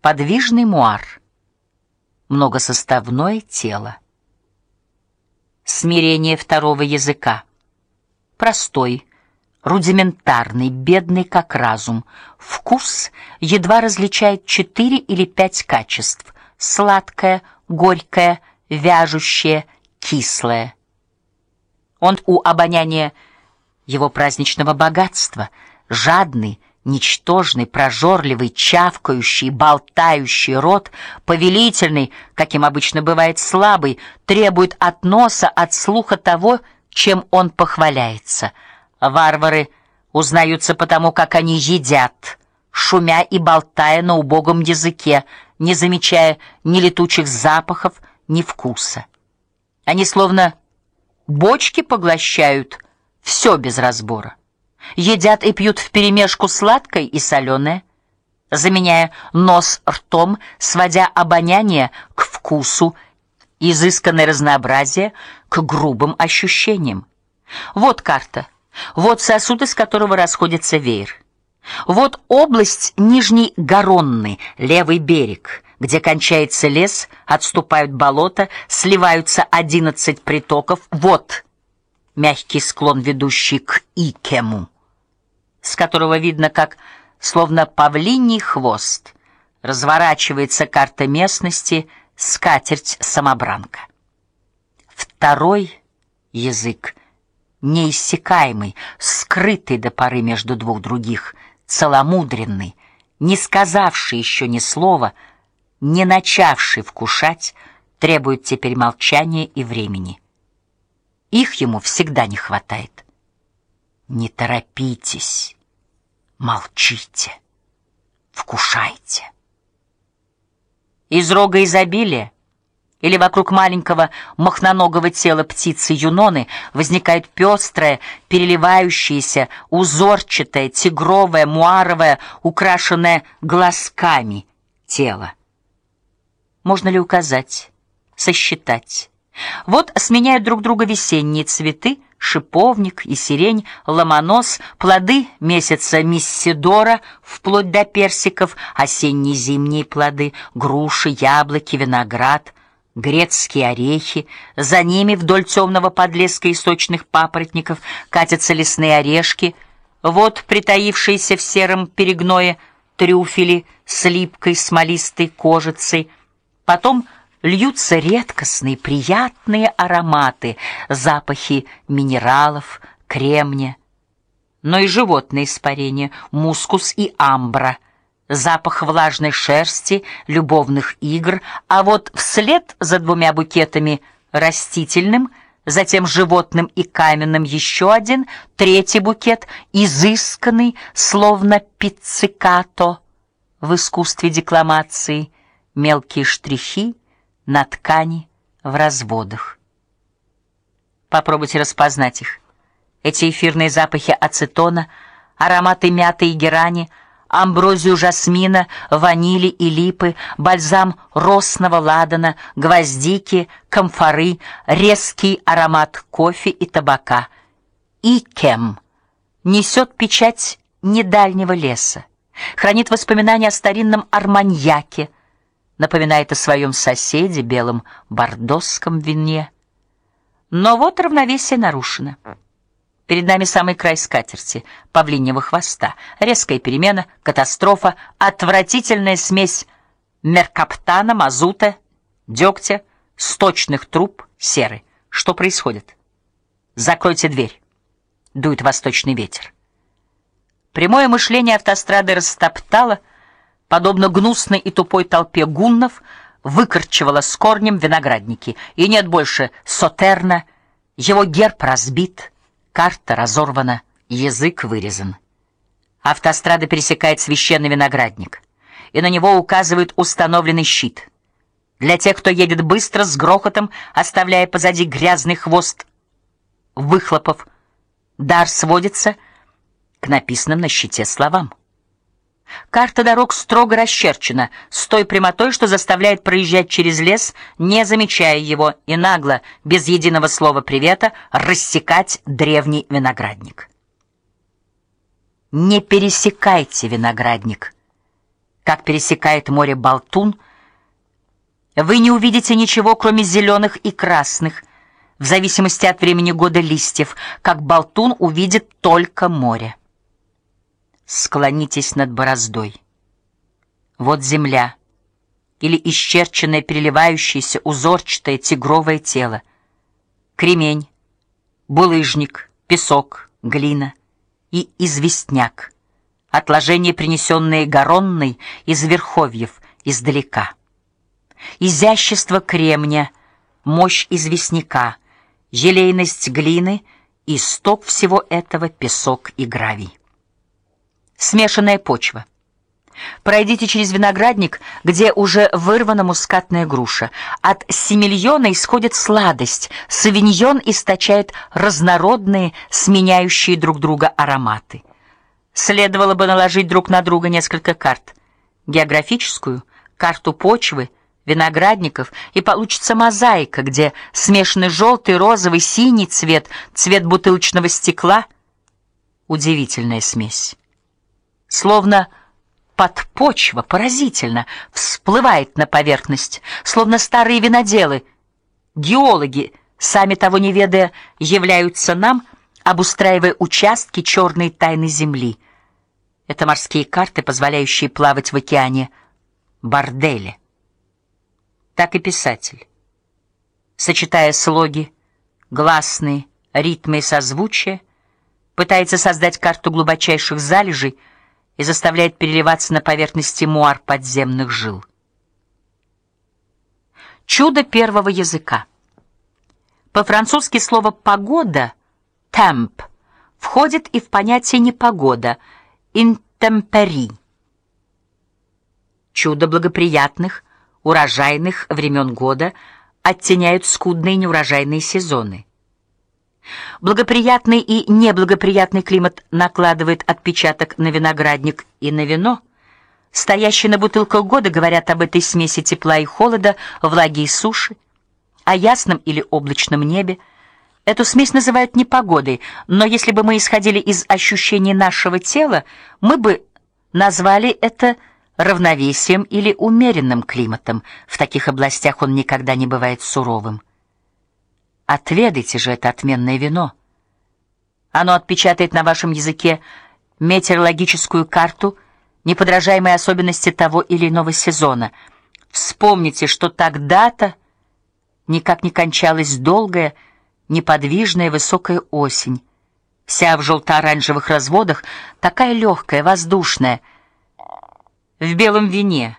Подвижный муар. Многосоставное тело. Смирение второго языка. Простой, рудиментарный, бедный как разум. Вкус едва различает четыре или пять качеств: сладкое, горькое, вяжущее, кислое. Он у обоняния его праздничного богатства, жадный, ничтожный, прожорливый, чавкающий, болтающий рот, повелительный, каким обычно бывает слабый, требует от носа, от слуха того, чем он похваляется. Варвары узнаются потому, как они едят, шумя и болтая на убогом языке, не замечая ни летучих запахов, ни вкуса. Они словно бочки поглощают все без разбора. Едят и пьют вперемешку сладкое и соленое, заменяя нос ртом, сводя обоняние к вкусу, изысканное разнообразие к грубым ощущениям. Вот карта. Вот сосуд, из которого расходится веер. Вот область Нижней Горонны, левый берег, где кончается лес, отступают болота, сливаются одиннадцать притоков. Вот мягкий склон, ведущий к Икему, с которого видно, как словно павлиний хвост разворачивается карта местности, скатерть самобранка. Второй язык неиссякаемый, скрытый до поры между двух других, целомудренный, не сказавший еще ни слова, не начавший вкушать, требует теперь молчания и времени. Их ему всегда не хватает. Не торопитесь, молчите, вкушайте. Из рога изобилия или вокруг маленького мохноногого тела птицы юноны возникает пестрое, переливающееся, узорчатое, тигровое, муаровое, украшенное глазками тело. Можно ли указать, сосчитать? Вот сменяют друг друга весенние цветы, шиповник и сирень, ломонос, плоды месяца миссидора, вплоть до персиков, осенне-зимние плоды, груши, яблоки, виноград, грецкие орехи, за ними вдоль темного подлеска и сочных папоротников катятся лесные орешки. Вот притаившиеся в сером перегное трюфели с липкой смолистой кожицей. Потом льются редкостные, приятные ароматы, запахи минералов, кремния, но и животные испарения, мускус и амбра — запах влажной шерсти, любовных игр, а вот вслед за двумя букетами растительным, затем животным и каменным еще один, третий букет, изысканный, словно пиццикато в искусстве декламации, мелкие штрихи на ткани в разводах. Попробуйте распознать их. Эти эфирные запахи ацетона, ароматы мяты и герани — амброзию жасмина, ванили и липы, бальзам росного ладана, гвоздики, камфоры, резкий аромат кофе и табака. И кем несет печать недальнего леса, хранит воспоминания о старинном арманьяке, напоминает о своем соседе белом бордосском вине. Но вот равновесие нарушено. Перед нами самый край скатерти, павлиньего хвоста. Резкая перемена, катастрофа, отвратительная смесь меркаптана, мазута, дегтя, сточных труб, серы. Что происходит? Закройте дверь. Дует восточный ветер. Прямое мышление автострады растоптало, подобно гнусной и тупой толпе гуннов, выкорчевало с корнем виноградники. И нет больше Сотерна, его герб разбит. Карта разорвана, язык вырезан. Автострада пересекает священный виноградник, и на него указывает установленный щит. Для тех, кто едет быстро с грохотом, оставляя позади грязный хвост выхлопов, дар сводится к написанным на щите словам. Карта дорог строго расчерчена, с той прямотой, что заставляет проезжать через лес, не замечая его, и нагло, без единого слова привета, рассекать древний виноградник. Не пересекайте виноградник как пересекает море Балтун, вы не увидите ничего, кроме зеленых и красных, в зависимости от времени года листьев, как Балтун увидит только море. Склонитесь над бороздой. Вот земля или исчерченное переливающееся узорчатое тигровое тело. Кремень, булыжник, песок, глина и известняк. Отложения, принесенные горонной из верховьев издалека. Изящество кремня, мощь известняка, желейность глины и сток всего этого песок и гравий. Смешанная почва. Пройдите через виноградник, где уже вырвана мускатная груша. От семильона исходит сладость, савиньон источает разнородные, сменяющие друг друга ароматы. Следовало бы наложить друг на друга несколько карт: географическую, карту почвы, виноградников, и получится мозаика, где смешаны желтый, розовый, синий цвет, цвет бутылочного стекла. Удивительная смесь. Словно подпочва поразительно всплывает на поверхность, словно старые виноделы, геологи, сами того не ведая, являются нам, обустраивая участки черной тайны земли. Это морские карты, позволяющие плавать в океане борделе. Так и писатель, сочетая слоги, гласные, ритмы и созвучия, пытается создать карту глубочайших залежей и заставляет переливаться на поверхности муар подземных жил. Чудо первого языка. По-французски слово погода temp входит и в понятие непогода intempérie. Чудо благоприятных, урожайных времен года оттеняют скудные неурожайные сезоны. Благоприятный и неблагоприятный климат накладывает отпечаток на виноградник и на вино. Стоящие на бутылках года говорят об этой смеси тепла и холода, влаги и суши, о ясном или облачном небе. Эту смесь называют непогодой, но если бы мы исходили из ощущений нашего тела, мы бы назвали это равновесием или умеренным климатом. В таких областях он никогда не бывает суровым. Отведайте же это отменное вино. Оно отпечатает на вашем языке метеорологическую карту, неподражаемые особенности того или иного сезона. Вспомните, что тогда-то никак не кончалась долгая, неподвижная высокая осень, вся в желто-оранжевых разводах, такая легкая, воздушная. В белом вине,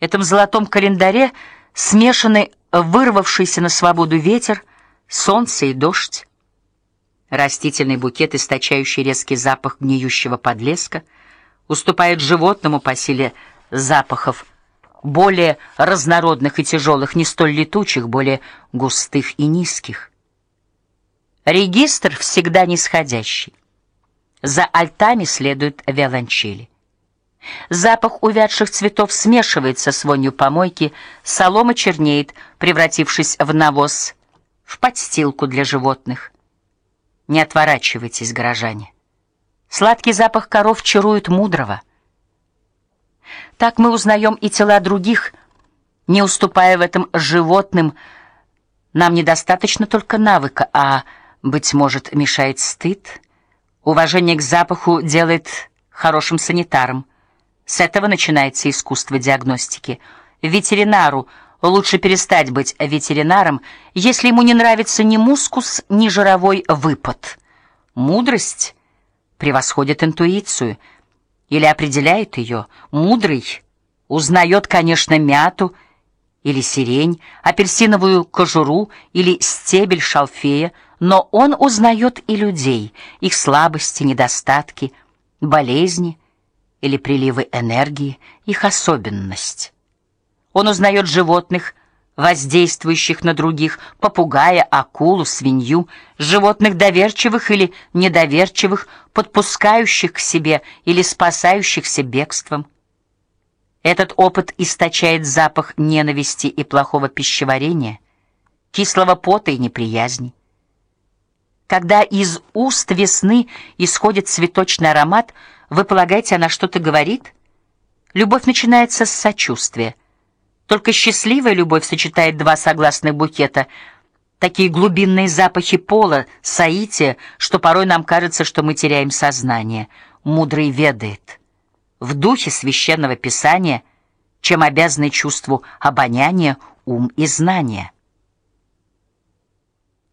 этом золотом календаре смешаны вырвавшийся на свободу ветер, солнце и дождь. Растительный букет, источающий резкий запах гниющего подлеска, уступает животному по силе запахов, более разнородных и тяжелых, не столь летучих, более густых и низких. Регистр всегда нисходящий. За альтами следуют виолончели. Запах увядших цветов смешивается с вонью помойки, солома чернеет, превратившись в навоз в подстилку для животных. Не отворачивайтесь, горожане. Сладкий запах коров чарует мудрого. Так мы узнаем и тела других, не уступая в этом животным. Нам недостаточно только навыка, а быть может, мешает стыд. Уважение к запаху делает хорошим санитаром. С этого начинается искусство диагностики. Ветеринару Лучше перестать быть ветеринаром, если ему не нравится ни мускус, ни жировой выпад. Мудрость превосходит интуицию или определяет ее. Мудрый узнает, конечно, мяту или сирень, апельсиновую кожуру или стебель шалфея, но он узнает и людей, их слабости, недостатки, болезни или приливы энергии, их особенность. Он узнает животных, воздействующих на других: попугая, акулу, свинью, животных доверчивых или недоверчивых, подпускающих к себе или спасающихся бегством. Этот опыт источает запах ненависти и плохого пищеварения, кислого пота и неприязни. Когда из уст весны исходит цветочный аромат, вы полагаете, она что-то говорит? Любовь начинается с сочувствия. Только счастливая любовь сочетает два согласных букета, такие глубинные запахи пола, соития, что порой нам кажется, что мы теряем сознание. Мудрый ведает в духе священного писания, чем обязаны чувству обоняния, ум и знания.